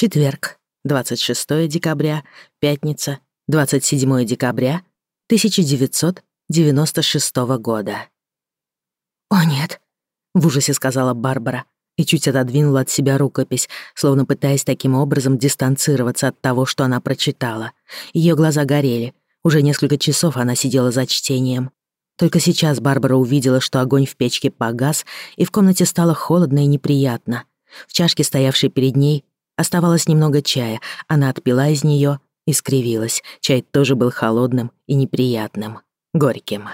четверг, 26 декабря, пятница, 27 декабря 1996 года. «О, нет!» — в ужасе сказала Барбара и чуть отодвинула от себя рукопись, словно пытаясь таким образом дистанцироваться от того, что она прочитала. Ее глаза горели. Уже несколько часов она сидела за чтением. Только сейчас Барбара увидела, что огонь в печке погас, и в комнате стало холодно и неприятно. В чашке, стоявшей перед ней, Оставалось немного чая. Она отпила из нее и скривилась. Чай тоже был холодным и неприятным, горьким.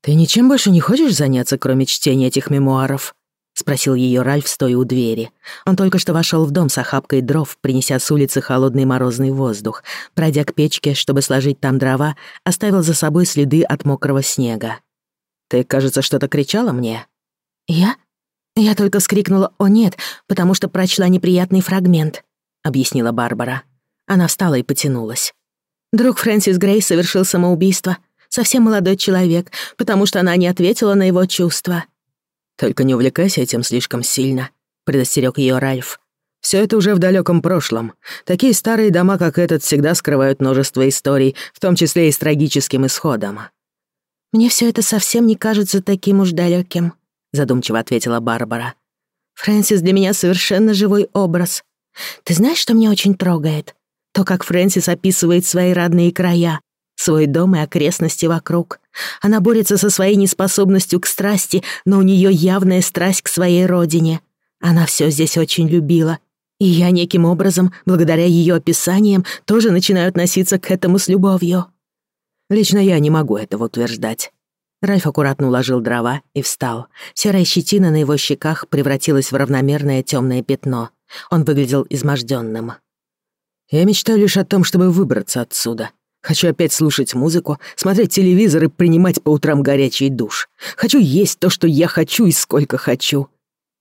«Ты ничем больше не хочешь заняться, кроме чтения этих мемуаров?» — спросил ее Ральф, стоя у двери. Он только что вошел в дом с охапкой дров, принеся с улицы холодный морозный воздух. Пройдя к печке, чтобы сложить там дрова, оставил за собой следы от мокрого снега. «Ты, кажется, что-то кричала мне?» «Я?» «Я только скрикнула «О, нет!», потому что прочла неприятный фрагмент», — объяснила Барбара. Она встала и потянулась. Друг Фрэнсис Грей совершил самоубийство. Совсем молодой человек, потому что она не ответила на его чувства. «Только не увлекайся этим слишком сильно», — предостерег ее Ральф. Все это уже в далеком прошлом. Такие старые дома, как этот, всегда скрывают множество историй, в том числе и с трагическим исходом». «Мне все это совсем не кажется таким уж далеким, задумчиво ответила Барбара. Фрэнсис для меня совершенно живой образ. Ты знаешь, что меня очень трогает? То, как Фрэнсис описывает свои родные края, свой дом и окрестности вокруг. Она борется со своей неспособностью к страсти, но у нее явная страсть к своей родине. Она все здесь очень любила. И я неким образом, благодаря ее описаниям, тоже начинаю относиться к этому с любовью. Лично я не могу этого утверждать. Ральф аккуратно уложил дрова и встал. Серая щетина на его щеках превратилась в равномерное темное пятно. Он выглядел изможденным. «Я мечтаю лишь о том, чтобы выбраться отсюда. Хочу опять слушать музыку, смотреть телевизор и принимать по утрам горячий душ. Хочу есть то, что я хочу и сколько хочу.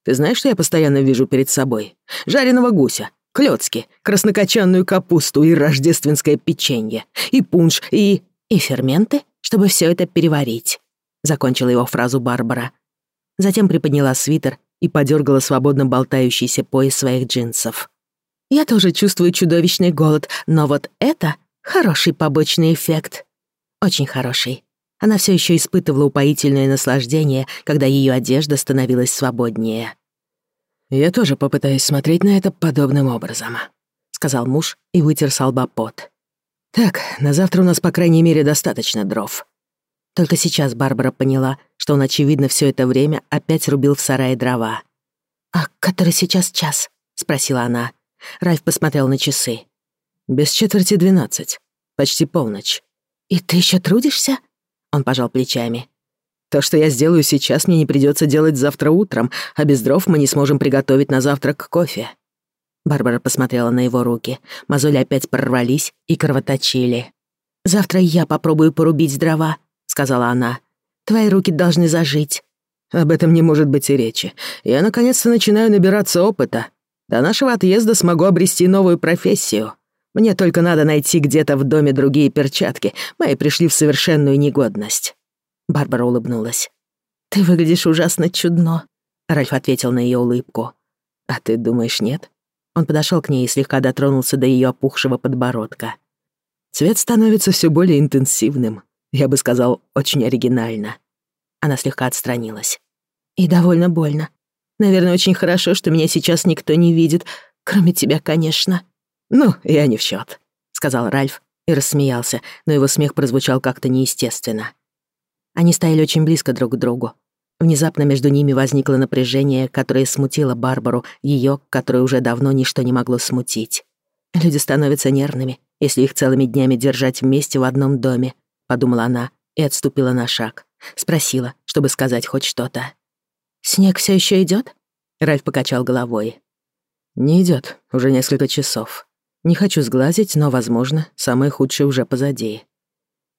Ты знаешь, что я постоянно вижу перед собой? Жареного гуся, клёцки, краснокочанную капусту и рождественское печенье, и пунш, и... и ферменты, чтобы все это переварить закончила его фразу Барбара. Затем приподняла свитер и подергала свободно болтающийся пояс своих джинсов. «Я тоже чувствую чудовищный голод, но вот это хороший побочный эффект. Очень хороший». Она все еще испытывала упоительное наслаждение, когда ее одежда становилась свободнее. «Я тоже попытаюсь смотреть на это подобным образом», — сказал муж и вытер с пот. «Так, на завтра у нас, по крайней мере, достаточно дров. Только сейчас Барбара поняла, что он, очевидно, все это время опять рубил в сарае дрова. «А который сейчас час?» — спросила она. Райф посмотрел на часы. «Без четверти двенадцать. Почти полночь». «И ты еще трудишься?» — он пожал плечами. «То, что я сделаю сейчас, мне не придется делать завтра утром, а без дров мы не сможем приготовить на завтрак кофе». Барбара посмотрела на его руки. Мозоли опять прорвались и кровоточили. «Завтра я попробую порубить дрова», сказала она. «Твои руки должны зажить». «Об этом не может быть и речи. Я наконец-то начинаю набираться опыта. До нашего отъезда смогу обрести новую профессию. Мне только надо найти где-то в доме другие перчатки. Мои пришли в совершенную негодность». Барбара улыбнулась. «Ты выглядишь ужасно чудно», — Ральф ответил на ее улыбку. «А ты думаешь, нет?» Он подошел к ней и слегка дотронулся до ее опухшего подбородка. «Цвет становится все более интенсивным. Я бы сказал, очень оригинально. Она слегка отстранилась. И довольно больно. Наверное, очень хорошо, что меня сейчас никто не видит, кроме тебя, конечно. Ну, я не в счет, сказал Ральф и рассмеялся, но его смех прозвучал как-то неестественно. Они стояли очень близко друг к другу. Внезапно между ними возникло напряжение, которое смутило Барбару, ее, которое уже давно ничто не могло смутить. Люди становятся нервными, если их целыми днями держать вместе в одном доме, подумала она и отступила на шаг. Спросила, чтобы сказать хоть что-то. «Снег все еще идет? Ральф покачал головой. «Не идет, уже несколько часов. Не хочу сглазить, но, возможно, самое худшее уже позади».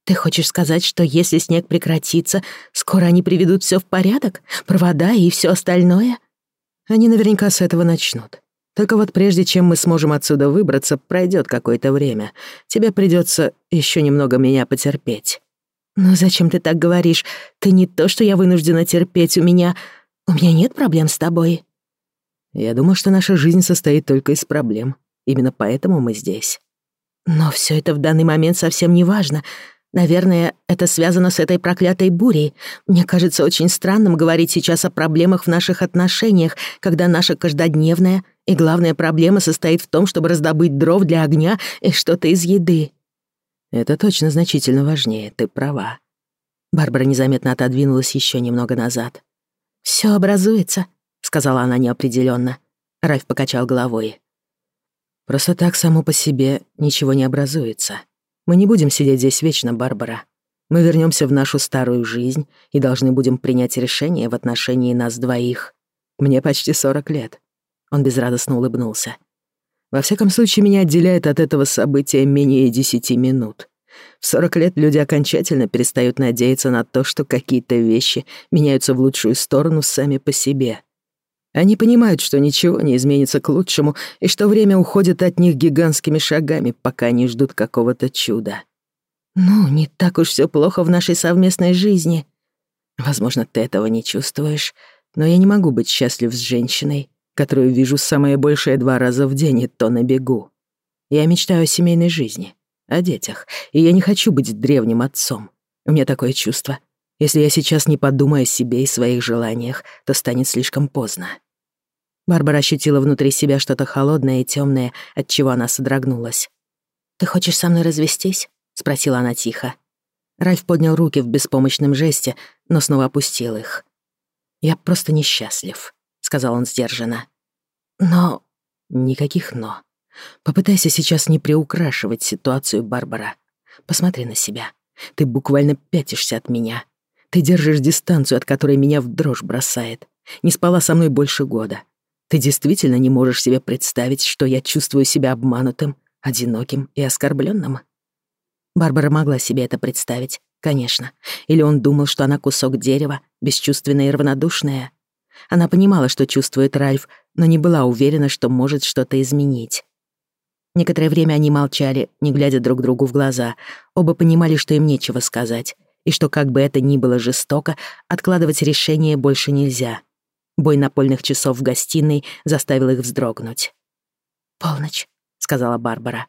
«Ты хочешь сказать, что если снег прекратится, скоро они приведут все в порядок? Провода и все остальное?» «Они наверняка с этого начнут. Только вот прежде чем мы сможем отсюда выбраться, пройдет какое-то время. Тебе придется еще немного меня потерпеть». Но зачем ты так говоришь? Ты не то, что я вынуждена терпеть. У меня... У меня нет проблем с тобой». «Я думал, что наша жизнь состоит только из проблем. Именно поэтому мы здесь». «Но все это в данный момент совсем не важно. Наверное, это связано с этой проклятой бурей. Мне кажется очень странным говорить сейчас о проблемах в наших отношениях, когда наша каждодневная и главная проблема состоит в том, чтобы раздобыть дров для огня и что-то из еды. Это точно значительно важнее, ты права. Барбара незаметно отодвинулась еще немного назад. Все образуется, сказала она неопределенно. Райф покачал головой. Просто так само по себе ничего не образуется. Мы не будем сидеть здесь вечно, Барбара. Мы вернемся в нашу старую жизнь и должны будем принять решение в отношении нас двоих. Мне почти 40 лет. Он безрадостно улыбнулся. Во всяком случае, меня отделяет от этого события менее десяти минут. В сорок лет люди окончательно перестают надеяться на то, что какие-то вещи меняются в лучшую сторону сами по себе. Они понимают, что ничего не изменится к лучшему, и что время уходит от них гигантскими шагами, пока они ждут какого-то чуда. «Ну, не так уж все плохо в нашей совместной жизни. Возможно, ты этого не чувствуешь, но я не могу быть счастлив с женщиной, которую вижу самое большее два раза в день, и то на бегу. Я мечтаю о семейной жизни, о детях, и я не хочу быть древним отцом. У меня такое чувство. Если я сейчас не подумаю о себе и своих желаниях, то станет слишком поздно. Барбара ощутила внутри себя что-то холодное и темное, от чего она содрогнулась. «Ты хочешь со мной развестись?» — спросила она тихо. Ральф поднял руки в беспомощном жесте, но снова опустил их. «Я просто несчастлив», сказал он сдержанно. «Но...» «Никаких «но». Попытайся сейчас не приукрашивать ситуацию, Барбара. Посмотри на себя. Ты буквально пятишься от меня. Ты держишь дистанцию, от которой меня в дрожь бросает. Не спала со мной больше года. Ты действительно не можешь себе представить, что я чувствую себя обманутым, одиноким и оскорбленным. Барбара могла себе это представить, конечно. Или он думал, что она кусок дерева, бесчувственная и равнодушная. Она понимала, что чувствует Ральф, но не была уверена, что может что-то изменить. Некоторое время они молчали, не глядя друг другу в глаза. Оба понимали, что им нечего сказать, и что, как бы это ни было жестоко, откладывать решение больше нельзя. Бой напольных часов в гостиной заставил их вздрогнуть. «Полночь», — сказала Барбара.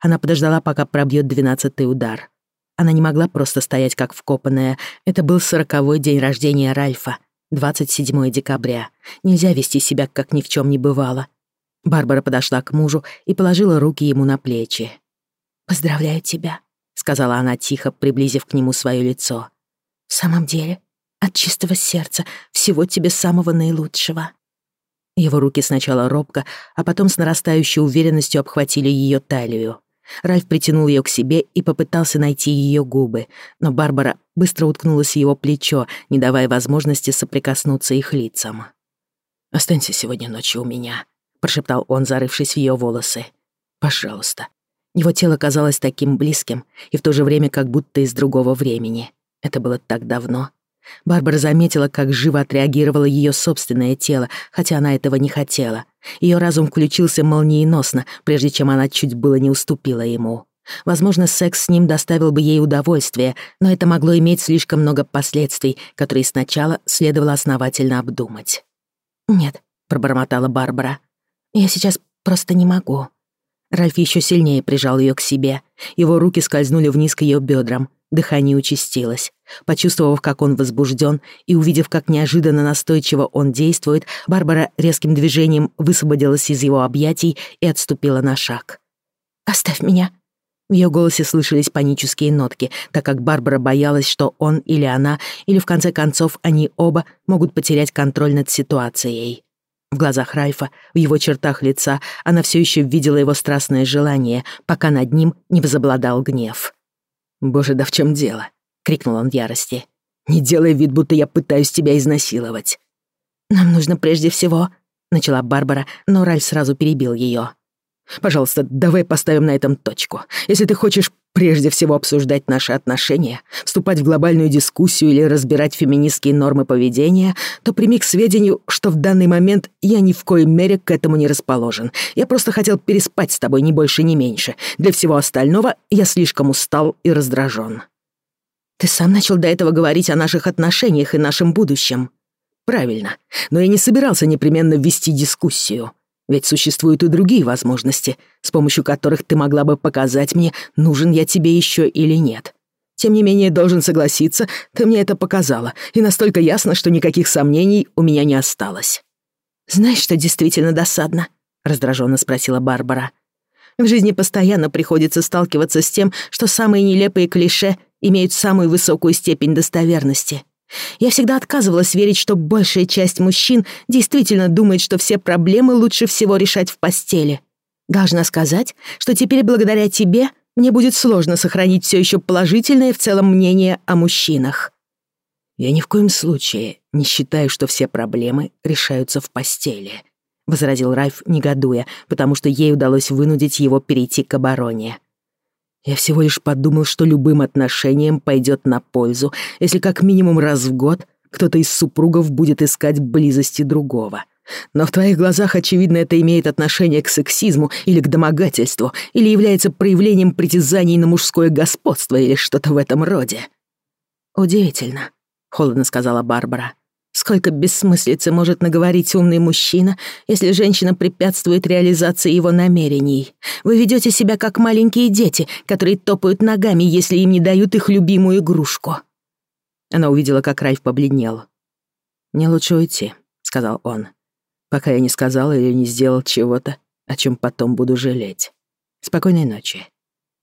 Она подождала, пока пробьет двенадцатый удар. Она не могла просто стоять как вкопанная. Это был сороковой день рождения Ральфа — 27 декабря. Нельзя вести себя, как ни в чем не бывало. Барбара подошла к мужу и положила руки ему на плечи. «Поздравляю тебя», — сказала она тихо, приблизив к нему свое лицо. «В самом деле, от чистого сердца, всего тебе самого наилучшего». Его руки сначала робко, а потом с нарастающей уверенностью обхватили ее талию. Ральф притянул ее к себе и попытался найти ее губы, но Барбара быстро уткнулась в его плечо, не давая возможности соприкоснуться их лицам. «Останься сегодня ночью у меня», — прошептал он, зарывшись в ее волосы. «Пожалуйста». Его тело казалось таким близким и в то же время как будто из другого времени. Это было так давно Барбара заметила, как живо отреагировало ее собственное тело, хотя она этого не хотела. Ее разум включился молниеносно, прежде чем она чуть было не уступила ему. Возможно, секс с ним доставил бы ей удовольствие, но это могло иметь слишком много последствий, которые сначала следовало основательно обдумать. «Нет», — пробормотала Барбара, — «я сейчас просто не могу». Ральф еще сильнее прижал ее к себе. Его руки скользнули вниз к ее бедрам. Дыхание участилось. Почувствовав, как он возбужден, и увидев, как неожиданно настойчиво он действует, Барбара резким движением высвободилась из его объятий и отступила на шаг. «Оставь меня!» В ее голосе слышались панические нотки, так как Барбара боялась, что он или она, или в конце концов они оба могут потерять контроль над ситуацией. В глазах Райфа, в его чертах лица, она все еще видела его страстное желание, пока над ним не возобладал гнев. «Боже, да в чем дело?» — крикнул он в ярости. «Не делай вид, будто я пытаюсь тебя изнасиловать». «Нам нужно прежде всего...» — начала Барбара, но Ральф сразу перебил ее. Пожалуйста, давай поставим на этом точку. Если ты хочешь прежде всего обсуждать наши отношения, вступать в глобальную дискуссию или разбирать феминистские нормы поведения, то прими к сведению, что в данный момент я ни в коей мере к этому не расположен. Я просто хотел переспать с тобой ни больше, ни меньше. Для всего остального я слишком устал и раздражен. Ты сам начал до этого говорить о наших отношениях и нашем будущем. Правильно. Но я не собирался непременно вести дискуссию. Ведь существуют и другие возможности, с помощью которых ты могла бы показать мне, нужен я тебе еще или нет. Тем не менее, должен согласиться, ты мне это показала, и настолько ясно, что никаких сомнений у меня не осталось». «Знаешь, что действительно досадно?» — раздраженно спросила Барбара. «В жизни постоянно приходится сталкиваться с тем, что самые нелепые клише имеют самую высокую степень достоверности. Я всегда отказывалась верить, что большая часть мужчин действительно думает, что все проблемы лучше всего решать в постели. Должна сказать, что теперь благодаря тебе мне будет сложно сохранить все еще положительное в целом мнение о мужчинах. Я ни в коем случае не считаю, что все проблемы решаются в постели, возразил Райф, негодуя, потому что ей удалось вынудить его перейти к обороне. Я всего лишь подумал, что любым отношениям пойдет на пользу, если как минимум раз в год кто-то из супругов будет искать близости другого. Но в твоих глазах, очевидно, это имеет отношение к сексизму или к домогательству, или является проявлением притязаний на мужское господство или что-то в этом роде. «Удивительно», — холодно сказала Барбара. Сколько бессмыслицы может наговорить умный мужчина, если женщина препятствует реализации его намерений? Вы ведете себя как маленькие дети, которые топают ногами, если им не дают их любимую игрушку». Она увидела, как Райф побледнел. «Мне лучше уйти», — сказал он, «пока я не сказал или не сделал чего-то, о чем потом буду жалеть. Спокойной ночи».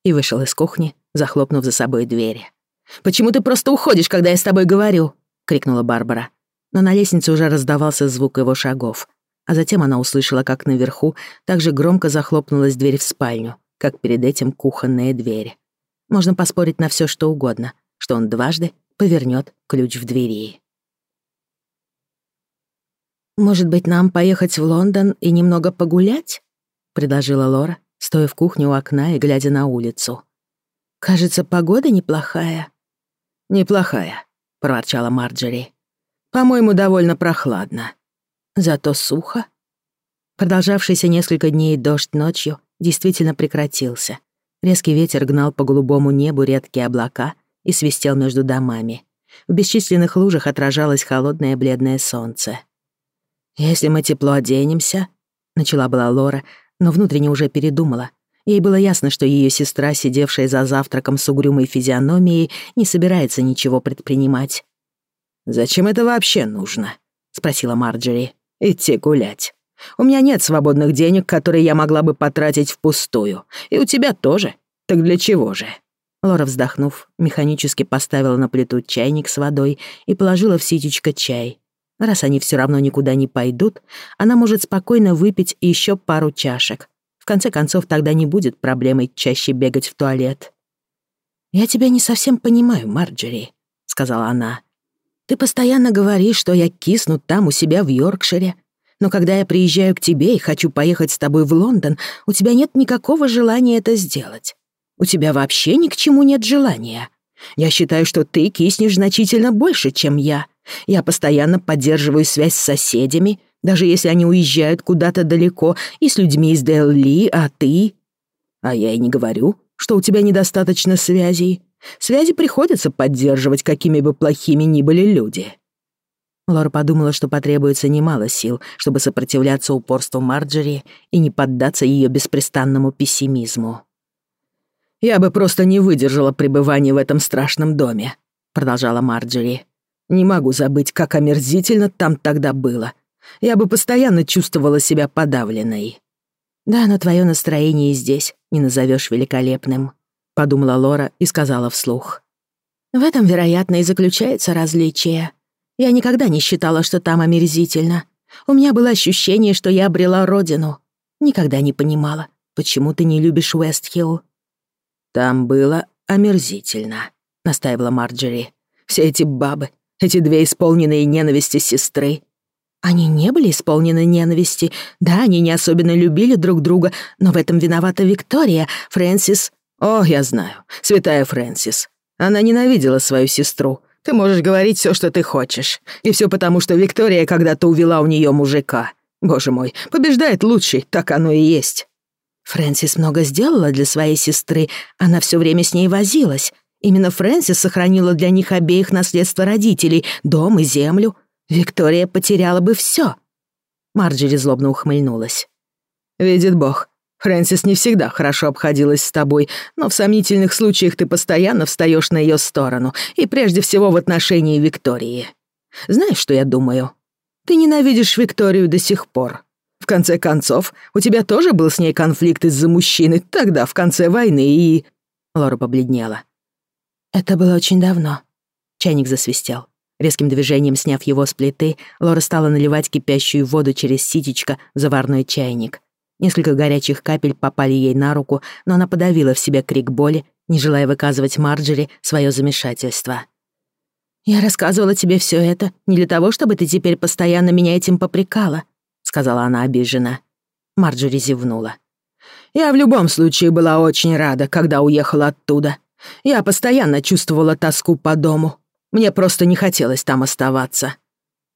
И вышел из кухни, захлопнув за собой двери. «Почему ты просто уходишь, когда я с тобой говорю?» — крикнула Барбара но на лестнице уже раздавался звук его шагов. А затем она услышала, как наверху также громко захлопнулась дверь в спальню, как перед этим кухонная дверь. Можно поспорить на все, что угодно, что он дважды повернет ключ в двери. «Может быть, нам поехать в Лондон и немного погулять?» — предложила Лора, стоя в кухне у окна и глядя на улицу. «Кажется, погода неплохая». «Неплохая», — проворчала Марджори. По-моему, довольно прохладно. Зато сухо. Продолжавшийся несколько дней дождь ночью действительно прекратился. Резкий ветер гнал по голубому небу редкие облака и свистел между домами. В бесчисленных лужах отражалось холодное бледное солнце. «Если мы тепло оденемся», — начала была Лора, но внутренне уже передумала. Ей было ясно, что ее сестра, сидевшая за завтраком с угрюмой физиономией, не собирается ничего предпринимать. «Зачем это вообще нужно?» — спросила Марджери. «Идти гулять. У меня нет свободных денег, которые я могла бы потратить впустую. И у тебя тоже. Так для чего же?» Лора, вздохнув, механически поставила на плиту чайник с водой и положила в ситечко чай. Раз они все равно никуда не пойдут, она может спокойно выпить еще пару чашек. В конце концов, тогда не будет проблемой чаще бегать в туалет. «Я тебя не совсем понимаю, Марджери», — сказала она. Ты постоянно говоришь, что я кисну там у себя в Йоркшире. Но когда я приезжаю к тебе и хочу поехать с тобой в Лондон, у тебя нет никакого желания это сделать. У тебя вообще ни к чему нет желания. Я считаю, что ты киснешь значительно больше, чем я. Я постоянно поддерживаю связь с соседями, даже если они уезжают куда-то далеко, и с людьми из Дел-Ли, а ты... А я и не говорю, что у тебя недостаточно связей. Связи приходится поддерживать, какими бы плохими ни были люди. Лора подумала, что потребуется немало сил, чтобы сопротивляться упорству Марджери и не поддаться ее беспрестанному пессимизму. «Я бы просто не выдержала пребывания в этом страшном доме», — продолжала Марджери. «Не могу забыть, как омерзительно там тогда было. Я бы постоянно чувствовала себя подавленной». «Да, но твое настроение и здесь не назовешь великолепным», подумала Лора и сказала вслух. В этом, вероятно, и заключается различие. Я никогда не считала, что там омерзительно. У меня было ощущение, что я обрела родину. Никогда не понимала, почему ты не любишь Уэстхилл. Там было омерзительно, настаивала Марджери. Все эти бабы, эти две исполненные ненависти сестры. Они не были исполнены ненависти. Да, они не особенно любили друг друга, но в этом виновата Виктория, Фрэнсис «О, я знаю. Святая Фрэнсис. Она ненавидела свою сестру. Ты можешь говорить все, что ты хочешь. И все потому, что Виктория когда-то увела у нее мужика. Боже мой, побеждает лучший, так оно и есть». Фрэнсис много сделала для своей сестры. Она все время с ней возилась. Именно Фрэнсис сохранила для них обеих наследство родителей, дом и землю. Виктория потеряла бы все. Марджери злобно ухмыльнулась. «Видит Бог, Фрэнсис не всегда хорошо обходилась с тобой, но в сомнительных случаях ты постоянно встаешь на ее сторону, и прежде всего в отношении Виктории. Знаешь, что я думаю? Ты ненавидишь Викторию до сих пор. В конце концов, у тебя тоже был с ней конфликт из-за мужчины тогда, в конце войны, и...» Лора побледнела. «Это было очень давно». Чайник засвистел. Резким движением сняв его с плиты, Лора стала наливать кипящую воду через ситечко в заварной чайник — Несколько горячих капель попали ей на руку, но она подавила в себе крик боли, не желая выказывать Марджери свое замешательство. «Я рассказывала тебе все это не для того, чтобы ты теперь постоянно меня этим попрекала», — сказала она обиженно. Марджери зевнула. «Я в любом случае была очень рада, когда уехала оттуда. Я постоянно чувствовала тоску по дому. Мне просто не хотелось там оставаться.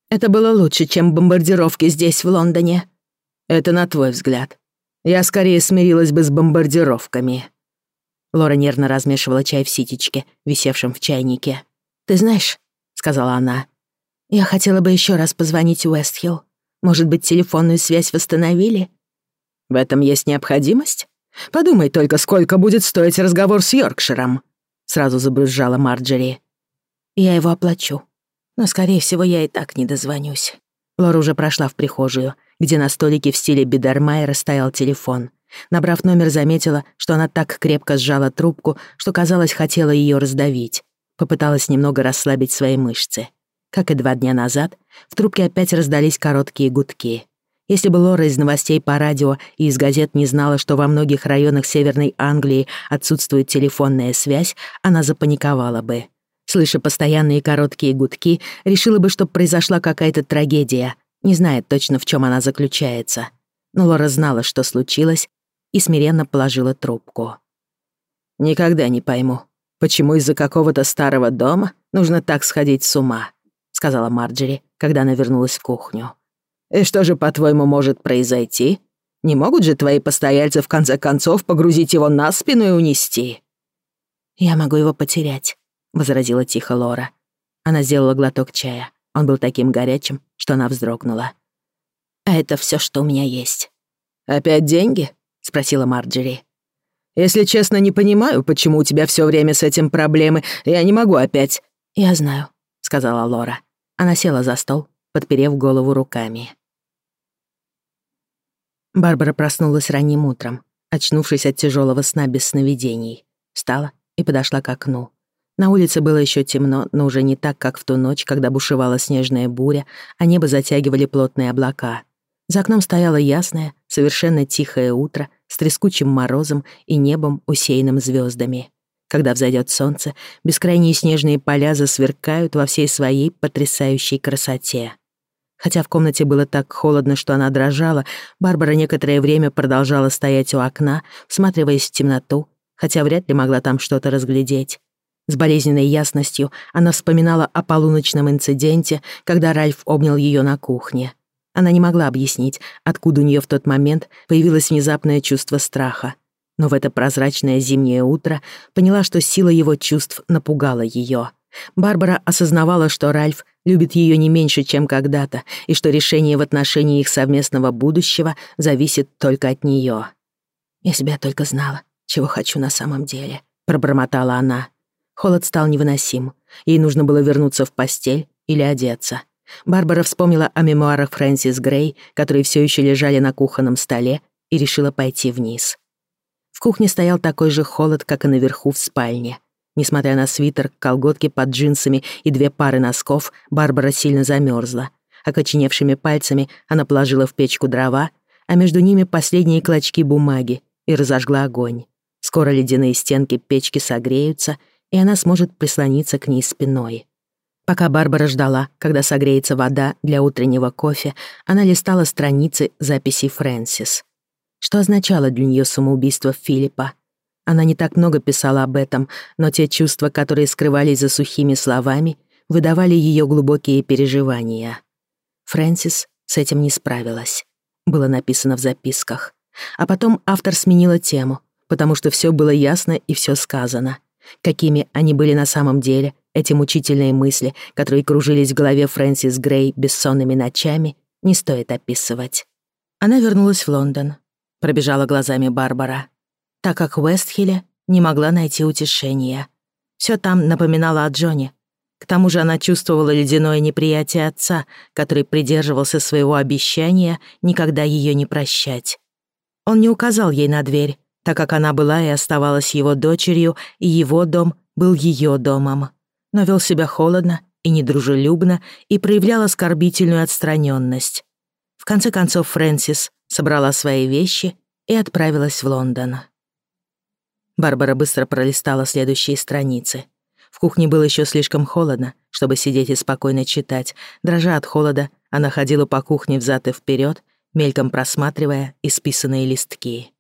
Это было лучше, чем бомбардировки здесь, в Лондоне. Это на твой взгляд. Я скорее смирилась бы с бомбардировками». Лора нервно размешивала чай в ситечке, висевшем в чайнике. «Ты знаешь», — сказала она, — «я хотела бы еще раз позвонить Уэстхилл. Может быть, телефонную связь восстановили?» «В этом есть необходимость? Подумай только, сколько будет стоить разговор с Йоркширом», — сразу забрызжала Марджери. «Я его оплачу. Но, скорее всего, я и так не дозвонюсь». Лора уже прошла в прихожую — где на столике в стиле Бидермайера стоял телефон. Набрав номер, заметила, что она так крепко сжала трубку, что, казалось, хотела ее раздавить. Попыталась немного расслабить свои мышцы. Как и два дня назад, в трубке опять раздались короткие гудки. Если бы Лора из новостей по радио и из газет не знала, что во многих районах Северной Англии отсутствует телефонная связь, она запаниковала бы. Слыша постоянные короткие гудки, решила бы, что произошла какая-то трагедия, не знает точно, в чем она заключается. Но Лора знала, что случилось, и смиренно положила трубку. «Никогда не пойму, почему из-за какого-то старого дома нужно так сходить с ума», сказала Марджери, когда она вернулась в кухню. «И что же, по-твоему, может произойти? Не могут же твои постояльцы в конце концов погрузить его на спину и унести?» «Я могу его потерять», — возразила тихо Лора. Она сделала глоток чая. Он был таким горячим, что она вздрогнула. «А это все, что у меня есть». «Опять деньги?» — спросила Марджери. «Если честно, не понимаю, почему у тебя все время с этим проблемы. Я не могу опять». «Я знаю», — сказала Лора. Она села за стол, подперев голову руками. Барбара проснулась ранним утром, очнувшись от тяжелого сна без сновидений. Встала и подошла к окну. На улице было еще темно, но уже не так, как в ту ночь, когда бушевала снежная буря, а небо затягивали плотные облака. За окном стояло ясное, совершенно тихое утро с трескучим морозом и небом, усеянным звездами. Когда взойдет солнце, бескрайние снежные поля засверкают во всей своей потрясающей красоте. Хотя в комнате было так холодно, что она дрожала, Барбара некоторое время продолжала стоять у окна, всматриваясь в темноту, хотя вряд ли могла там что-то разглядеть. С болезненной ясностью она вспоминала о полуночном инциденте, когда Ральф обнял ее на кухне. Она не могла объяснить, откуда у нее в тот момент появилось внезапное чувство страха. Но в это прозрачное зимнее утро поняла, что сила его чувств напугала ее. Барбара осознавала, что Ральф любит ее не меньше, чем когда-то, и что решение в отношении их совместного будущего зависит только от нее. «Если бы я только знала, чего хочу на самом деле», — пробормотала она. Холод стал невыносим. Ей нужно было вернуться в постель или одеться. Барбара вспомнила о мемуарах Фрэнсис Грей, которые все еще лежали на кухонном столе, и решила пойти вниз. В кухне стоял такой же холод, как и наверху в спальне. Несмотря на свитер, колготки под джинсами и две пары носков, Барбара сильно замерзла. Окоченевшими пальцами она положила в печку дрова, а между ними последние клочки бумаги, и разожгла огонь. Скоро ледяные стенки печки согреются, и она сможет прислониться к ней спиной. Пока Барбара ждала, когда согреется вода для утреннего кофе, она листала страницы записей Фрэнсис. Что означало для нее самоубийство Филиппа? Она не так много писала об этом, но те чувства, которые скрывались за сухими словами, выдавали ее глубокие переживания. Фрэнсис с этим не справилась. Было написано в записках. А потом автор сменила тему, потому что все было ясно и все сказано — Какими они были на самом деле, эти мучительные мысли, которые кружились в голове Фрэнсис Грей бессонными ночами, не стоит описывать. Она вернулась в Лондон. Пробежала глазами Барбара. Так как в Уэстхилле не могла найти утешения. Все там напоминало о Джоне. К тому же она чувствовала ледяное неприятие отца, который придерживался своего обещания никогда ее не прощать. Он не указал ей на дверь, так как она была и оставалась его дочерью, и его дом был ее домом. Но вел себя холодно и недружелюбно и проявлял оскорбительную отстраненность. В конце концов Фрэнсис собрала свои вещи и отправилась в Лондон. Барбара быстро пролистала следующие страницы. В кухне было еще слишком холодно, чтобы сидеть и спокойно читать. Дрожа от холода, она ходила по кухне взад и вперед, мельком просматривая исписанные листки.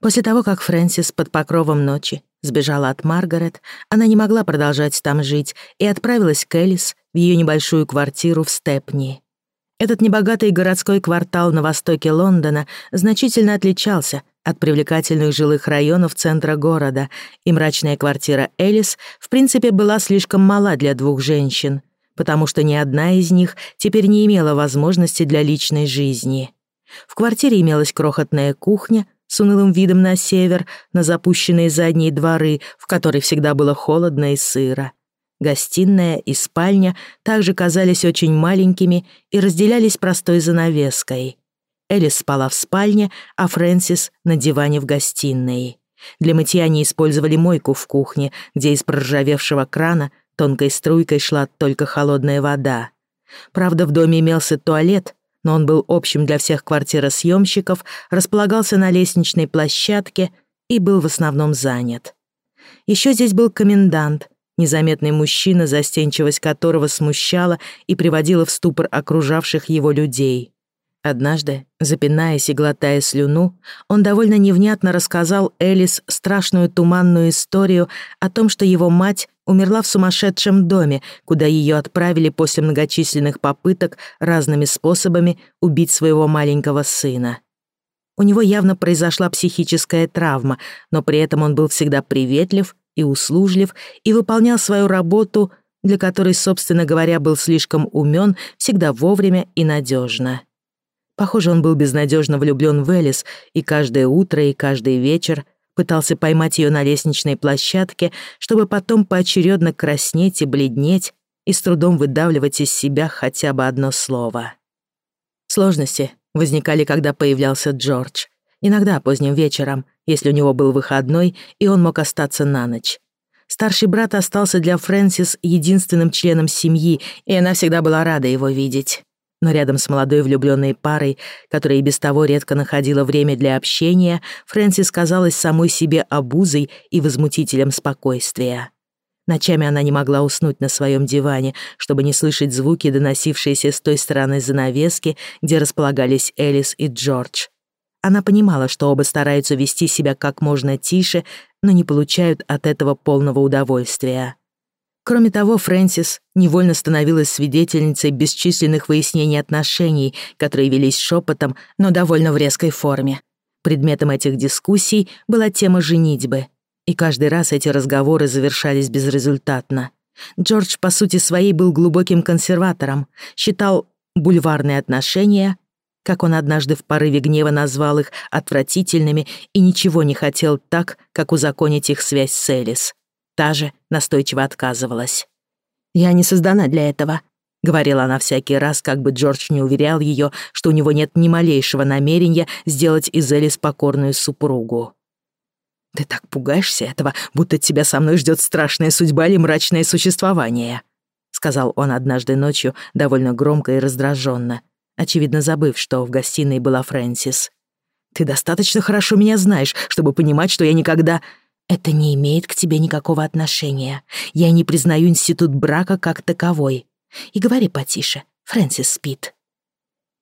После того, как Фрэнсис под покровом ночи сбежала от Маргарет, она не могла продолжать там жить и отправилась к Элис в ее небольшую квартиру в Степни. Этот небогатый городской квартал на востоке Лондона значительно отличался от привлекательных жилых районов центра города, и мрачная квартира Элис, в принципе, была слишком мала для двух женщин, потому что ни одна из них теперь не имела возможности для личной жизни. В квартире имелась крохотная кухня — с унылым видом на север, на запущенные задние дворы, в которой всегда было холодно и сыро. Гостиная и спальня также казались очень маленькими и разделялись простой занавеской. Элис спала в спальне, а Фрэнсис — на диване в гостиной. Для мытья они использовали мойку в кухне, где из проржавевшего крана тонкой струйкой шла только холодная вода. Правда, в доме имелся туалет, но он был общим для всех квартиросъемщиков, располагался на лестничной площадке и был в основном занят. Еще здесь был комендант, незаметный мужчина, застенчивость которого смущала и приводила в ступор окружавших его людей. Однажды, запинаясь и глотая слюну, он довольно невнятно рассказал Элис страшную туманную историю о том, что его мать умерла в сумасшедшем доме, куда ее отправили после многочисленных попыток разными способами убить своего маленького сына. У него явно произошла психическая травма, но при этом он был всегда приветлив и услужлив и выполнял свою работу, для которой, собственно говоря, был слишком умен, всегда вовремя и надежно. Похоже, он был безнадежно влюблен в Элис и каждое утро и каждый вечер пытался поймать ее на лестничной площадке, чтобы потом поочередно краснеть и бледнеть и с трудом выдавливать из себя хотя бы одно слово. Сложности возникали, когда появлялся Джордж. Иногда поздним вечером, если у него был выходной, и он мог остаться на ночь. Старший брат остался для Фрэнсис единственным членом семьи, и она всегда была рада его видеть. Но рядом с молодой влюблённой парой, которая и без того редко находила время для общения, Фрэнсис казалась самой себе обузой и возмутителем спокойствия. Ночами она не могла уснуть на своём диване, чтобы не слышать звуки, доносившиеся с той стороны занавески, где располагались Элис и Джордж. Она понимала, что оба стараются вести себя как можно тише, но не получают от этого полного удовольствия. Кроме того, Фрэнсис невольно становилась свидетельницей бесчисленных выяснений отношений, которые велись шепотом, но довольно в резкой форме. Предметом этих дискуссий была тема женитьбы. И каждый раз эти разговоры завершались безрезультатно. Джордж, по сути своей, был глубоким консерватором, считал бульварные отношения, как он однажды в порыве гнева назвал их, отвратительными и ничего не хотел так, как узаконить их связь с Элис та же настойчиво отказывалась. «Я не создана для этого», — говорила она всякий раз, как бы Джордж не уверял ее, что у него нет ни малейшего намерения сделать из Элис покорную супругу. «Ты так пугаешься этого, будто тебя со мной ждет страшная судьба или мрачное существование», — сказал он однажды ночью довольно громко и раздраженно, очевидно забыв, что в гостиной была Фрэнсис. «Ты достаточно хорошо меня знаешь, чтобы понимать, что я никогда...» Это не имеет к тебе никакого отношения. Я не признаю институт брака как таковой. И говори потише, Фрэнсис спит».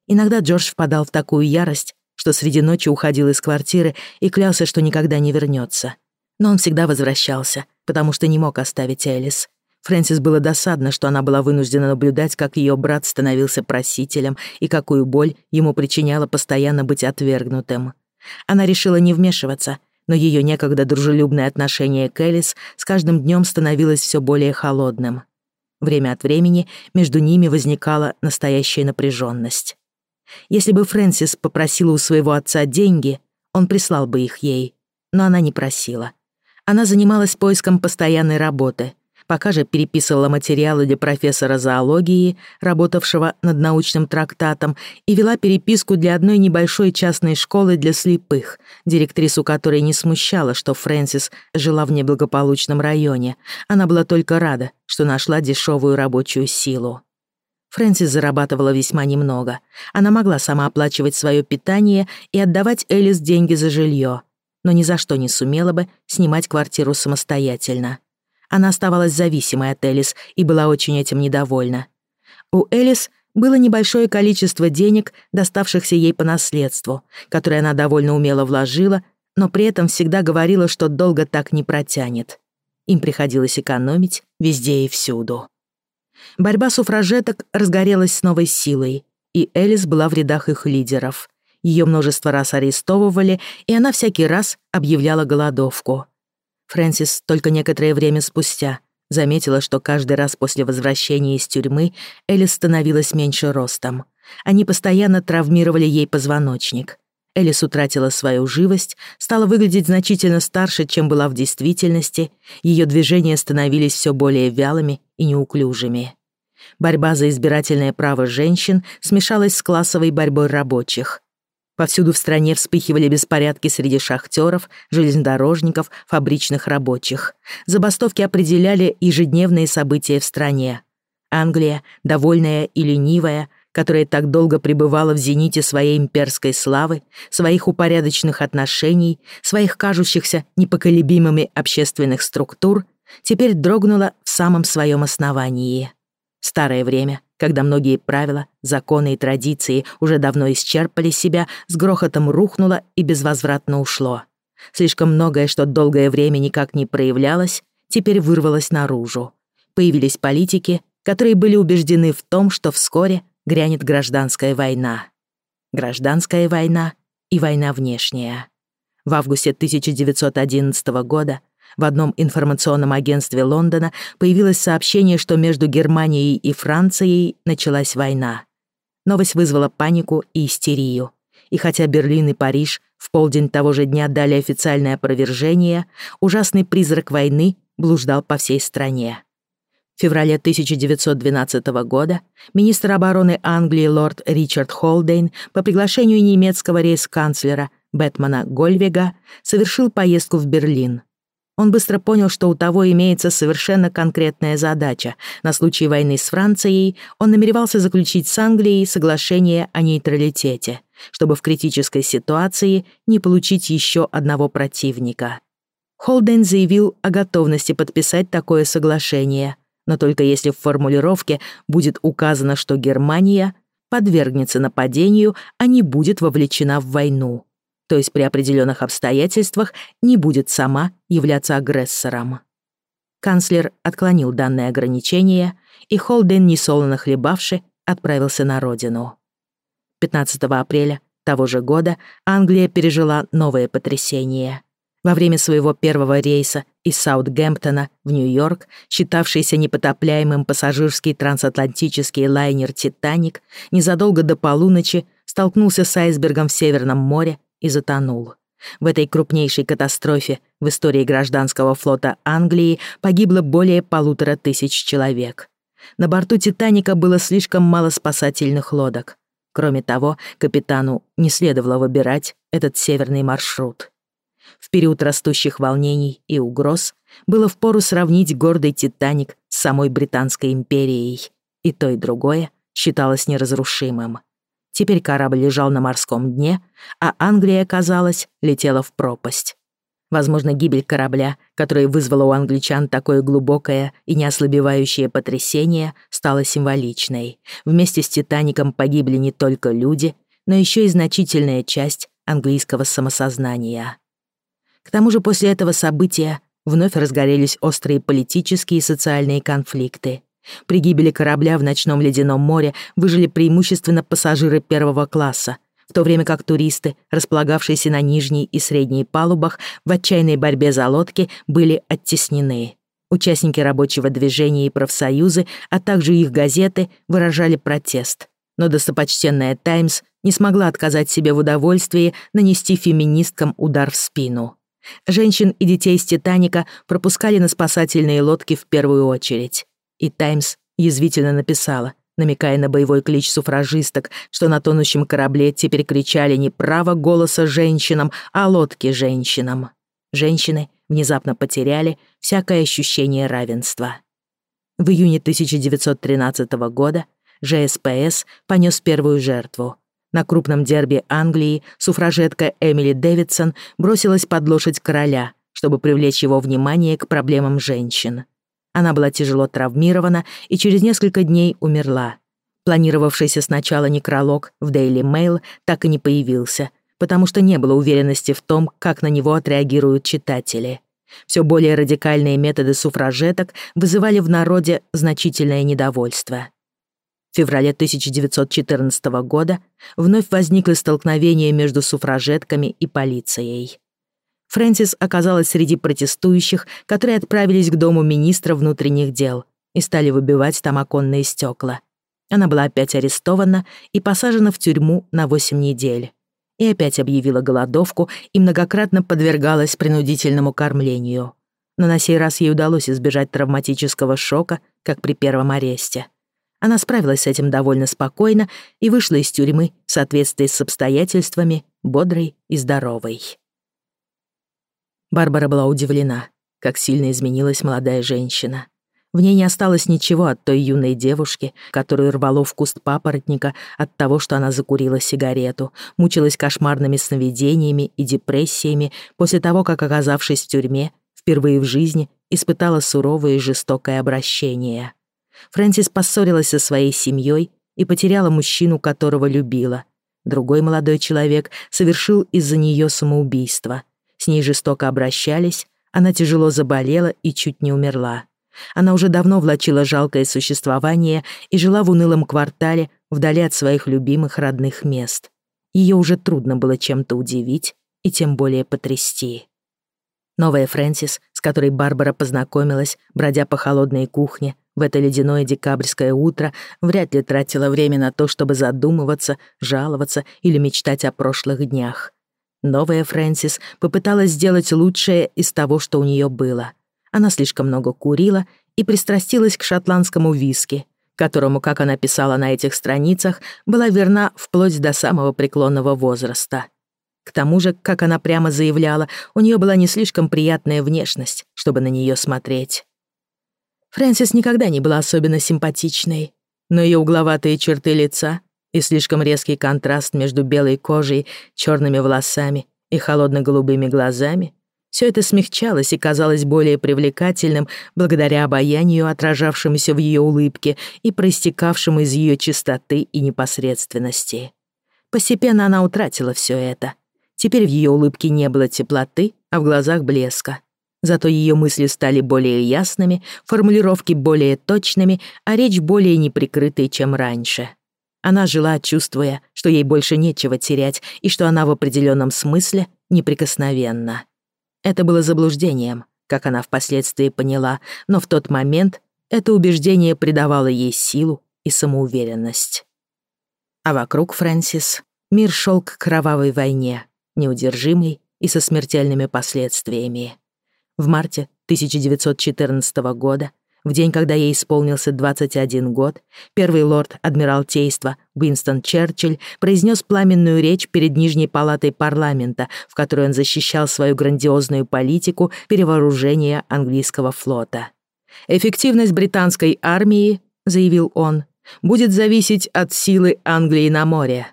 Иногда Джордж впадал в такую ярость, что среди ночи уходил из квартиры и клялся, что никогда не вернется. Но он всегда возвращался, потому что не мог оставить Элис. Фрэнсис было досадно, что она была вынуждена наблюдать, как ее брат становился просителем и какую боль ему причиняло постоянно быть отвергнутым. Она решила не вмешиваться но ее некогда дружелюбное отношение к Элис с каждым днем становилось все более холодным. Время от времени между ними возникала настоящая напряженность. Если бы Фрэнсис попросила у своего отца деньги, он прислал бы их ей, но она не просила. Она занималась поиском постоянной работы — пока же переписывала материалы для профессора зоологии, работавшего над научным трактатом, и вела переписку для одной небольшой частной школы для слепых, директрису которой не смущало, что Фрэнсис жила в неблагополучном районе. Она была только рада, что нашла дешевую рабочую силу. Фрэнсис зарабатывала весьма немного. Она могла сама оплачивать свое питание и отдавать Элис деньги за жилье, но ни за что не сумела бы снимать квартиру самостоятельно. Она оставалась зависимой от Элис и была очень этим недовольна. У Элис было небольшое количество денег, доставшихся ей по наследству, которое она довольно умело вложила, но при этом всегда говорила, что долго так не протянет. Им приходилось экономить везде и всюду. Борьба суфражеток разгорелась с новой силой, и Элис была в рядах их лидеров. Ее множество раз арестовывали, и она всякий раз объявляла голодовку — Фрэнсис только некоторое время спустя заметила, что каждый раз после возвращения из тюрьмы Элис становилась меньше ростом. Они постоянно травмировали ей позвоночник. Элис утратила свою живость, стала выглядеть значительно старше, чем была в действительности, ее движения становились все более вялыми и неуклюжими. Борьба за избирательное право женщин смешалась с классовой борьбой рабочих. Повсюду в стране вспыхивали беспорядки среди шахтеров, железнодорожников, фабричных рабочих. Забастовки определяли ежедневные события в стране. Англия, довольная и ленивая, которая так долго пребывала в зените своей имперской славы, своих упорядоченных отношений, своих кажущихся непоколебимыми общественных структур, теперь дрогнула в самом своем основании. Старое время когда многие правила, законы и традиции уже давно исчерпали себя, с грохотом рухнуло и безвозвратно ушло. Слишком многое, что долгое время никак не проявлялось, теперь вырвалось наружу. Появились политики, которые были убеждены в том, что вскоре грянет гражданская война. Гражданская война и война внешняя. В августе 1911 года в одном информационном агентстве Лондона появилось сообщение, что между Германией и Францией началась война. Новость вызвала панику и истерию. И хотя Берлин и Париж в полдень того же дня дали официальное опровержение, ужасный призрак войны блуждал по всей стране. В феврале 1912 года министр обороны Англии лорд Ричард Холдейн по приглашению немецкого рейс-канцлера Бэтмана Гольвега совершил поездку в Берлин. Он быстро понял, что у того имеется совершенно конкретная задача. На случай войны с Францией он намеревался заключить с Англией соглашение о нейтралитете, чтобы в критической ситуации не получить еще одного противника. Холден заявил о готовности подписать такое соглашение, но только если в формулировке будет указано, что Германия подвергнется нападению, а не будет вовлечена в войну то есть при определенных обстоятельствах не будет сама являться агрессором. Канцлер отклонил данное ограничение, и Холден, несолоно хлебавши, отправился на родину. 15 апреля того же года Англия пережила новое потрясение. Во время своего первого рейса из Саутгемптона в Нью-Йорк, считавшийся непотопляемым пассажирский трансатлантический лайнер «Титаник», незадолго до полуночи столкнулся с айсбергом в Северном море и затонул. В этой крупнейшей катастрофе в истории гражданского флота Англии погибло более полутора тысяч человек. На борту «Титаника» было слишком мало спасательных лодок. Кроме того, капитану не следовало выбирать этот северный маршрут. В период растущих волнений и угроз было впору сравнить гордый «Титаник» с самой Британской империей. И то, и другое считалось неразрушимым. Теперь корабль лежал на морском дне, а Англия, казалось, летела в пропасть. Возможно, гибель корабля, которая вызвала у англичан такое глубокое и неослабевающее потрясение, стала символичной. Вместе с «Титаником» погибли не только люди, но еще и значительная часть английского самосознания. К тому же после этого события вновь разгорелись острые политические и социальные конфликты. При гибели корабля в ночном ледяном море выжили преимущественно пассажиры первого класса, в то время как туристы, располагавшиеся на нижней и средней палубах, в отчаянной борьбе за лодки были оттеснены. Участники рабочего движения и профсоюзы, а также их газеты выражали протест. Но достопочтенная «Таймс» не смогла отказать себе в удовольствии нанести феминисткам удар в спину. Женщин и детей с «Титаника» пропускали на спасательные лодки в первую очередь. И «Таймс» язвительно написала, намекая на боевой клич суфражисток, что на тонущем корабле теперь кричали не право голоса женщинам, а лодки женщинам. Женщины внезапно потеряли всякое ощущение равенства. В июне 1913 года ЖСПС понес первую жертву. На крупном дерби Англии суфражетка Эмили Дэвидсон бросилась под лошадь короля, чтобы привлечь его внимание к проблемам женщин. Она была тяжело травмирована и через несколько дней умерла. Планировавшийся сначала некролог в Daily Mail так и не появился, потому что не было уверенности в том, как на него отреагируют читатели. Все более радикальные методы суфражеток вызывали в народе значительное недовольство. В феврале 1914 года вновь возникло столкновение между суфражетками и полицией. Фрэнсис оказалась среди протестующих, которые отправились к дому министра внутренних дел и стали выбивать там оконные стекла. Она была опять арестована и посажена в тюрьму на 8 недель. И опять объявила голодовку и многократно подвергалась принудительному кормлению. Но на сей раз ей удалось избежать травматического шока, как при первом аресте. Она справилась с этим довольно спокойно и вышла из тюрьмы в соответствии с обстоятельствами, бодрой и здоровой. Барбара была удивлена, как сильно изменилась молодая женщина. В ней не осталось ничего от той юной девушки, которую рвало в куст папоротника от того, что она закурила сигарету, мучилась кошмарными сновидениями и депрессиями после того, как, оказавшись в тюрьме, впервые в жизни испытала суровое и жестокое обращение. Фрэнсис поссорилась со своей семьей и потеряла мужчину, которого любила. Другой молодой человек совершил из-за нее самоубийство. С ней жестоко обращались, она тяжело заболела и чуть не умерла. Она уже давно влачила жалкое существование и жила в унылом квартале, вдали от своих любимых родных мест. Ее уже трудно было чем-то удивить и тем более потрясти. Новая Фрэнсис, с которой Барбара познакомилась, бродя по холодной кухне, в это ледяное декабрьское утро вряд ли тратила время на то, чтобы задумываться, жаловаться или мечтать о прошлых днях. Новая Фрэнсис попыталась сделать лучшее из того, что у нее было. Она слишком много курила и пристрастилась к шотландскому виски, которому, как она писала на этих страницах, была верна вплоть до самого преклонного возраста. К тому же, как она прямо заявляла, у нее была не слишком приятная внешность, чтобы на нее смотреть. Фрэнсис никогда не была особенно симпатичной, но ее угловатые черты лица и слишком резкий контраст между белой кожей, черными волосами и холодно-голубыми глазами, все это смягчалось и казалось более привлекательным благодаря обаянию, отражавшемуся в ее улыбке и проистекавшему из ее чистоты и непосредственности. Постепенно она утратила все это. Теперь в ее улыбке не было теплоты, а в глазах блеска. Зато ее мысли стали более ясными, формулировки более точными, а речь более неприкрытой, чем раньше. Она жила, чувствуя, что ей больше нечего терять и что она в определенном смысле неприкосновенна. Это было заблуждением, как она впоследствии поняла, но в тот момент это убеждение придавало ей силу и самоуверенность. А вокруг Фрэнсис мир шел к кровавой войне, неудержимой и со смертельными последствиями. В марте 1914 года в день, когда ей исполнился 21 год, первый лорд Адмиралтейства Уинстон Черчилль произнес пламенную речь перед Нижней палатой парламента, в которой он защищал свою грандиозную политику перевооружения английского флота. «Эффективность британской армии, — заявил он, — будет зависеть от силы Англии на море».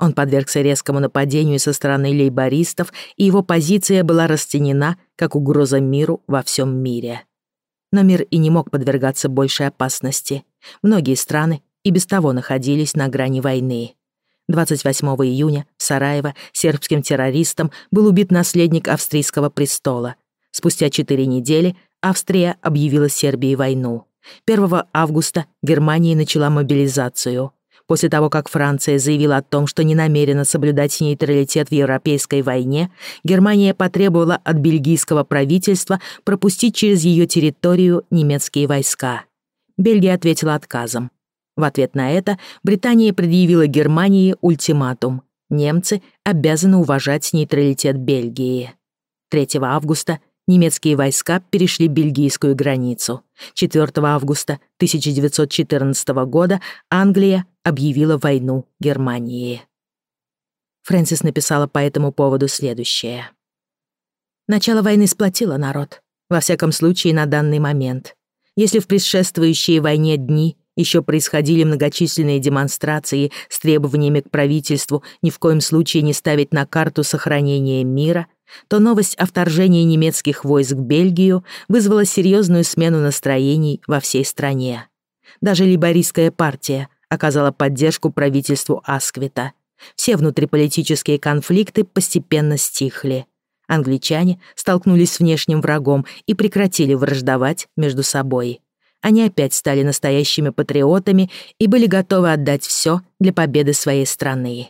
Он подвергся резкому нападению со стороны лейбористов, и его позиция была расценена как угроза миру во всем мире. Но мир и не мог подвергаться большей опасности. Многие страны и без того находились на грани войны. 28 июня в Сараево сербским террористом был убит наследник австрийского престола. Спустя четыре недели Австрия объявила Сербии войну. 1 августа Германия начала мобилизацию. После того, как Франция заявила о том, что не намерена соблюдать нейтралитет в европейской войне, Германия потребовала от бельгийского правительства пропустить через ее территорию немецкие войска. Бельгия ответила отказом. В ответ на это Британия предъявила Германии ультиматум. Немцы обязаны уважать нейтралитет Бельгии. 3 августа немецкие войска перешли бельгийскую границу. 4 августа 1914 года Англия объявила войну Германии. Фрэнсис написала по этому поводу следующее. «Начало войны сплотило народ, во всяком случае на данный момент. Если в предшествующие войне дни еще происходили многочисленные демонстрации с требованиями к правительству ни в коем случае не ставить на карту сохранение мира, то новость о вторжении немецких войск в Бельгию вызвала серьезную смену настроений во всей стране. Даже либорийская партия – оказала поддержку правительству Асквита. Все внутриполитические конфликты постепенно стихли. Англичане столкнулись с внешним врагом и прекратили враждовать между собой. Они опять стали настоящими патриотами и были готовы отдать все для победы своей страны.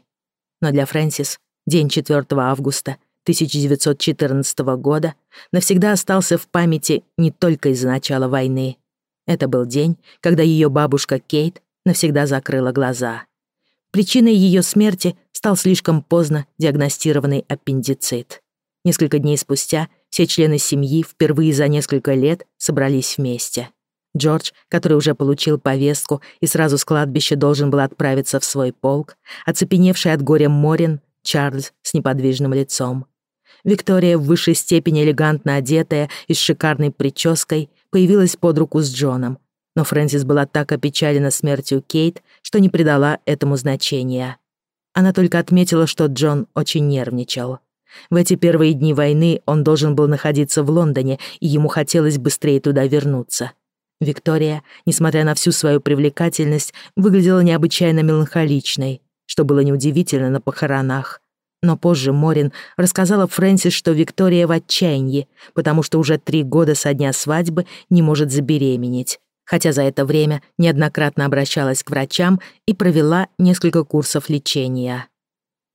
Но для Фрэнсис день 4 августа 1914 года навсегда остался в памяти не только из-за начала войны. Это был день, когда ее бабушка Кейт навсегда закрыла глаза. Причиной ее смерти стал слишком поздно диагностированный аппендицит. Несколько дней спустя все члены семьи впервые за несколько лет собрались вместе. Джордж, который уже получил повестку и сразу с кладбища должен был отправиться в свой полк, оцепеневший от горя Морин, Чарльз с неподвижным лицом. Виктория, в высшей степени элегантно одетая и с шикарной прической, появилась под руку с Джоном, но Фрэнсис была так опечалена смертью Кейт, что не придала этому значения. Она только отметила, что Джон очень нервничал. В эти первые дни войны он должен был находиться в Лондоне, и ему хотелось быстрее туда вернуться. Виктория, несмотря на всю свою привлекательность, выглядела необычайно меланхоличной, что было неудивительно на похоронах. Но позже Морин рассказала Фрэнсис, что Виктория в отчаянии, потому что уже три года со дня свадьбы не может забеременеть хотя за это время неоднократно обращалась к врачам и провела несколько курсов лечения.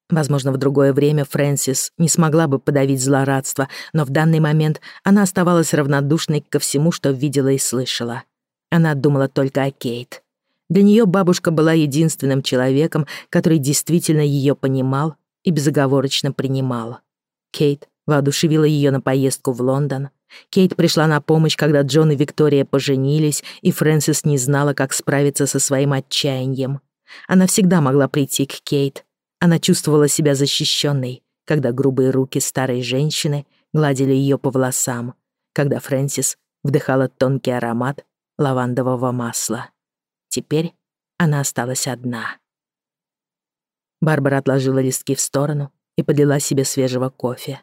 Возможно, в другое время Фрэнсис не смогла бы подавить злорадство, но в данный момент она оставалась равнодушной ко всему, что видела и слышала. Она думала только о Кейт. Для нее бабушка была единственным человеком, который действительно ее понимал и безоговорочно принимал. Кейт воодушевила ее на поездку в Лондон. Кейт пришла на помощь, когда Джон и Виктория поженились, и Фрэнсис не знала, как справиться со своим отчаянием. Она всегда могла прийти к Кейт. Она чувствовала себя защищенной, когда грубые руки старой женщины гладили ее по волосам, когда Фрэнсис вдыхала тонкий аромат лавандового масла. Теперь она осталась одна. Барбара отложила листки в сторону и подлила себе свежего кофе.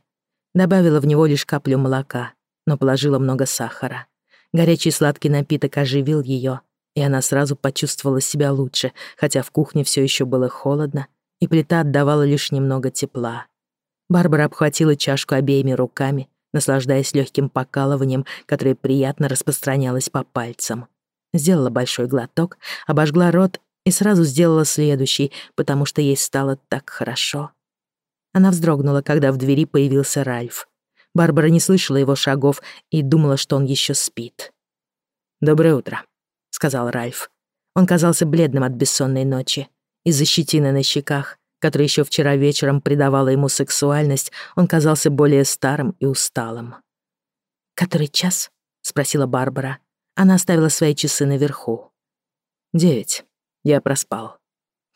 Добавила в него лишь каплю молока — но положила много сахара. Горячий сладкий напиток оживил ее, и она сразу почувствовала себя лучше, хотя в кухне все еще было холодно, и плита отдавала лишь немного тепла. Барбара обхватила чашку обеими руками, наслаждаясь легким покалыванием, которое приятно распространялось по пальцам. Сделала большой глоток, обожгла рот и сразу сделала следующий, потому что ей стало так хорошо. Она вздрогнула, когда в двери появился Ральф. Барбара не слышала его шагов и думала, что он еще спит. «Доброе утро», — сказал Ральф. Он казался бледным от бессонной ночи. Из-за щетины на щеках, которая еще вчера вечером придавала ему сексуальность, он казался более старым и усталым. «Который час?» — спросила Барбара. Она оставила свои часы наверху. «Девять. Я проспал».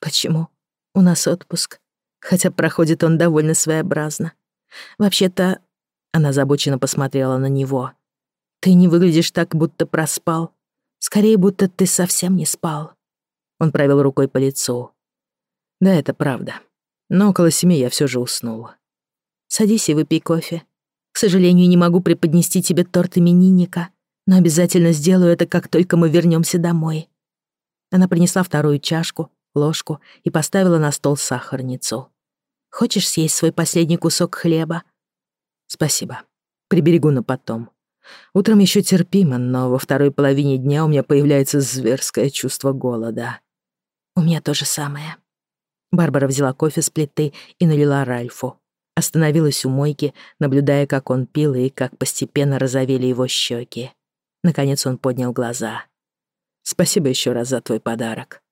«Почему? У нас отпуск. Хотя проходит он довольно своеобразно. Вообще-то она озабоченно посмотрела на него. «Ты не выглядишь так, будто проспал. Скорее, будто ты совсем не спал». Он провел рукой по лицу. «Да, это правда. Но около семи я все же уснула. Садись и выпей кофе. К сожалению, не могу преподнести тебе торт именинника, но обязательно сделаю это, как только мы вернемся домой». Она принесла вторую чашку, ложку и поставила на стол сахарницу. «Хочешь съесть свой последний кусок хлеба?» Спасибо. Приберегу на потом. Утром еще терпимо, но во второй половине дня у меня появляется зверское чувство голода. У меня то же самое. Барбара взяла кофе с плиты и налила Ральфу. Остановилась у мойки, наблюдая, как он пил и как постепенно розовели его щеки. Наконец он поднял глаза. «Спасибо еще раз за твой подарок.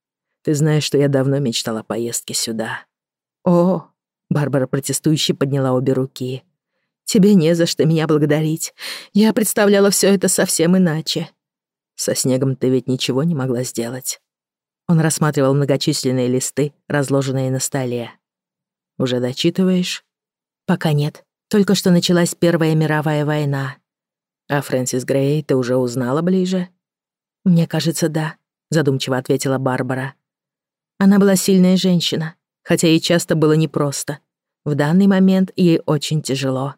Ты знаешь, что я давно мечтала о поездке сюда». «О!» — Барбара протестующе подняла обе руки — Тебе не за что меня благодарить. Я представляла все это совсем иначе. Со снегом ты ведь ничего не могла сделать. Он рассматривал многочисленные листы, разложенные на столе. Уже дочитываешь? Пока нет. Только что началась Первая мировая война. А Фрэнсис Грей ты уже узнала ближе? Мне кажется, да, задумчиво ответила Барбара. Она была сильная женщина, хотя ей часто было непросто. В данный момент ей очень тяжело.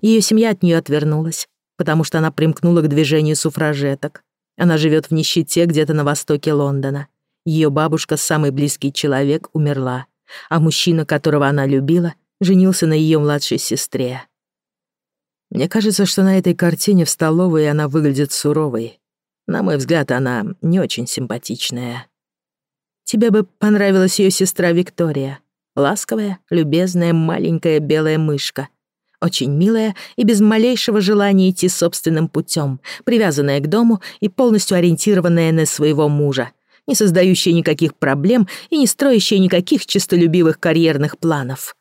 Ее семья от нее отвернулась, потому что она примкнула к движению суфражеток. Она живет в нищете где-то на востоке Лондона. Ее бабушка, самый близкий человек, умерла, а мужчина, которого она любила, женился на ее младшей сестре. Мне кажется, что на этой картине в столовой она выглядит суровой. На мой взгляд, она не очень симпатичная. Тебе бы понравилась ее сестра Виктория. Ласковая, любезная, маленькая белая мышка, очень милая и без малейшего желания идти собственным путем, привязанная к дому и полностью ориентированная на своего мужа, не создающая никаких проблем и не строящая никаких честолюбивых карьерных планов.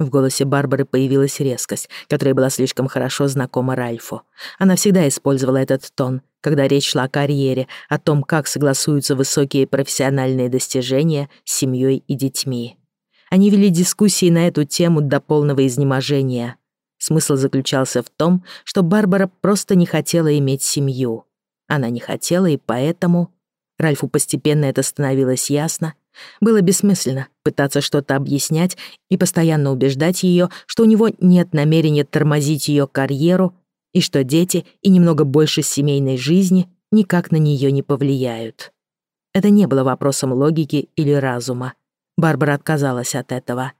В голосе Барбары появилась резкость, которая была слишком хорошо знакома Ральфу. Она всегда использовала этот тон, когда речь шла о карьере, о том, как согласуются высокие профессиональные достижения с семьей и детьми. Они вели дискуссии на эту тему до полного изнеможения. Смысл заключался в том, что Барбара просто не хотела иметь семью. Она не хотела, и поэтому... Ральфу постепенно это становилось ясно. Было бессмысленно пытаться что-то объяснять и постоянно убеждать ее, что у него нет намерения тормозить ее карьеру и что дети и немного больше семейной жизни никак на нее не повлияют. Это не было вопросом логики или разума. Барбара отказалась от этого.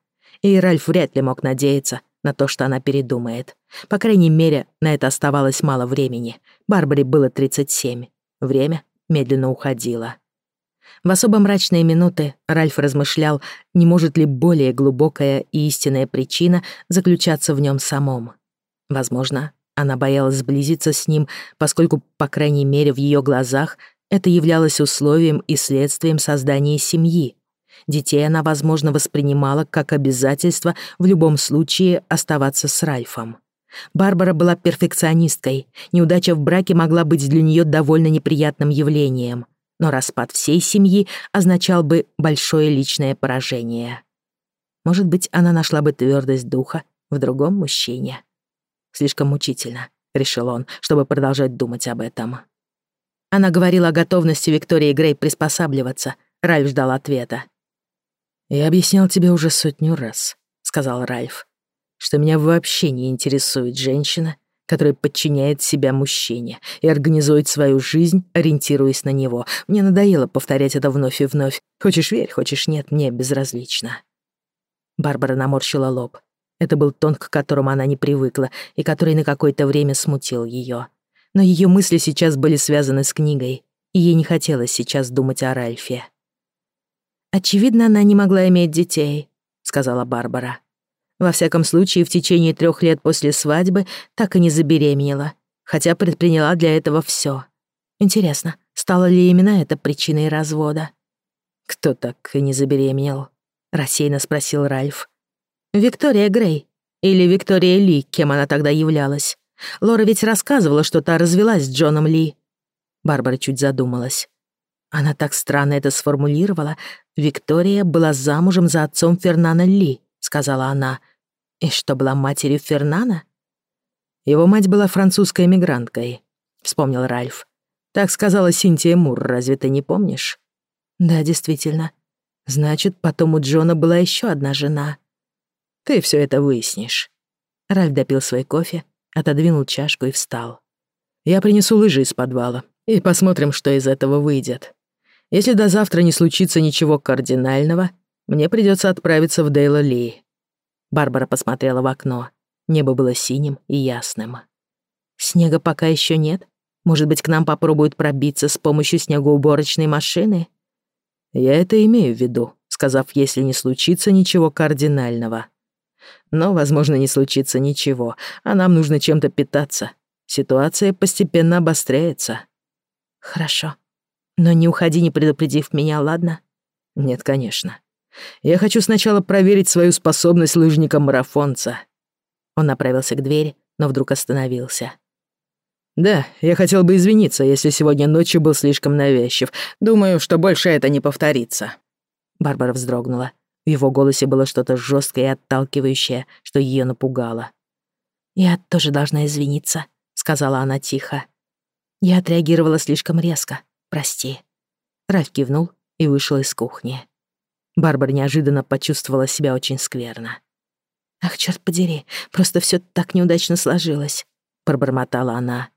И Ральф вряд ли мог надеяться на то, что она передумает. По крайней мере, на это оставалось мало времени. Барбаре было 37. Время медленно уходило. В особо мрачные минуты Ральф размышлял, не может ли более глубокая и истинная причина заключаться в нем самом. Возможно, она боялась сблизиться с ним, поскольку, по крайней мере, в ее глазах это являлось условием и следствием создания семьи. Детей она, возможно, воспринимала как обязательство в любом случае оставаться с Ральфом. Барбара была перфекционисткой, неудача в браке могла быть для нее довольно неприятным явлением, но распад всей семьи означал бы большое личное поражение. Может быть, она нашла бы твердость духа в другом мужчине. Слишком мучительно, решил он, чтобы продолжать думать об этом. Она говорила о готовности Виктории Грей приспосабливаться. Ральф ждал ответа. «Я объяснял тебе уже сотню раз», — сказал Ральф, «что меня вообще не интересует женщина, которая подчиняет себя мужчине и организует свою жизнь, ориентируясь на него. Мне надоело повторять это вновь и вновь. Хочешь верь, хочешь нет, мне безразлично». Барбара наморщила лоб. Это был тон, к которому она не привыкла и который на какое-то время смутил ее. Но ее мысли сейчас были связаны с книгой, и ей не хотелось сейчас думать о Ральфе. «Очевидно, она не могла иметь детей», — сказала Барбара. Во всяком случае, в течение трех лет после свадьбы так и не забеременела, хотя предприняла для этого все. Интересно, стало ли именно это причиной развода? «Кто так и не забеременел?» — рассеянно спросил Ральф. «Виктория Грей. Или Виктория Ли, кем она тогда являлась. Лора ведь рассказывала, что та развелась с Джоном Ли». Барбара чуть задумалась. Она так странно это сформулировала. «Виктория была замужем за отцом Фернана Ли», — сказала она. «И что, была матерью Фернана?» «Его мать была французской эмигранткой», — вспомнил Ральф. «Так сказала Синтия Мур, разве ты не помнишь?» «Да, действительно. Значит, потом у Джона была еще одна жена». «Ты все это выяснишь». Ральф допил свой кофе, отодвинул чашку и встал. «Я принесу лыжи из подвала. И посмотрим, что из этого выйдет. Если до завтра не случится ничего кардинального, мне придется отправиться в Дейла Ли. Барбара посмотрела в окно. Небо было синим и ясным. Снега пока еще нет. Может быть, к нам попробуют пробиться с помощью снегоуборочной машины? Я это имею в виду, сказав, если не случится ничего кардинального. Но, возможно, не случится ничего, а нам нужно чем-то питаться. Ситуация постепенно обостряется. «Хорошо. Но не уходи, не предупредив меня, ладно?» «Нет, конечно. Я хочу сначала проверить свою способность лыжника-марафонца». Он направился к двери, но вдруг остановился. «Да, я хотел бы извиниться, если сегодня ночью был слишком навязчив. Думаю, что больше это не повторится». Барбара вздрогнула. В его голосе было что-то жесткое и отталкивающее, что ее напугало. «Я тоже должна извиниться», — сказала она тихо. Я отреагировала слишком резко. Прости. Ральф кивнул и вышел из кухни. Барбара неожиданно почувствовала себя очень скверно. «Ах, черт подери, просто все так неудачно сложилось», — пробормотала она.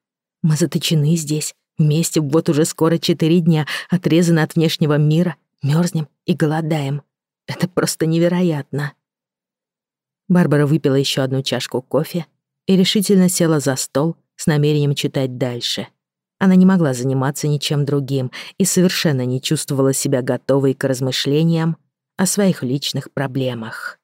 «Мы заточены здесь, вместе вот уже скоро четыре дня, отрезаны от внешнего мира, мерзнем и голодаем. Это просто невероятно». Барбара выпила еще одну чашку кофе и решительно села за стол с намерением читать дальше — она не могла заниматься ничем другим и совершенно не чувствовала себя готовой к размышлениям о своих личных проблемах.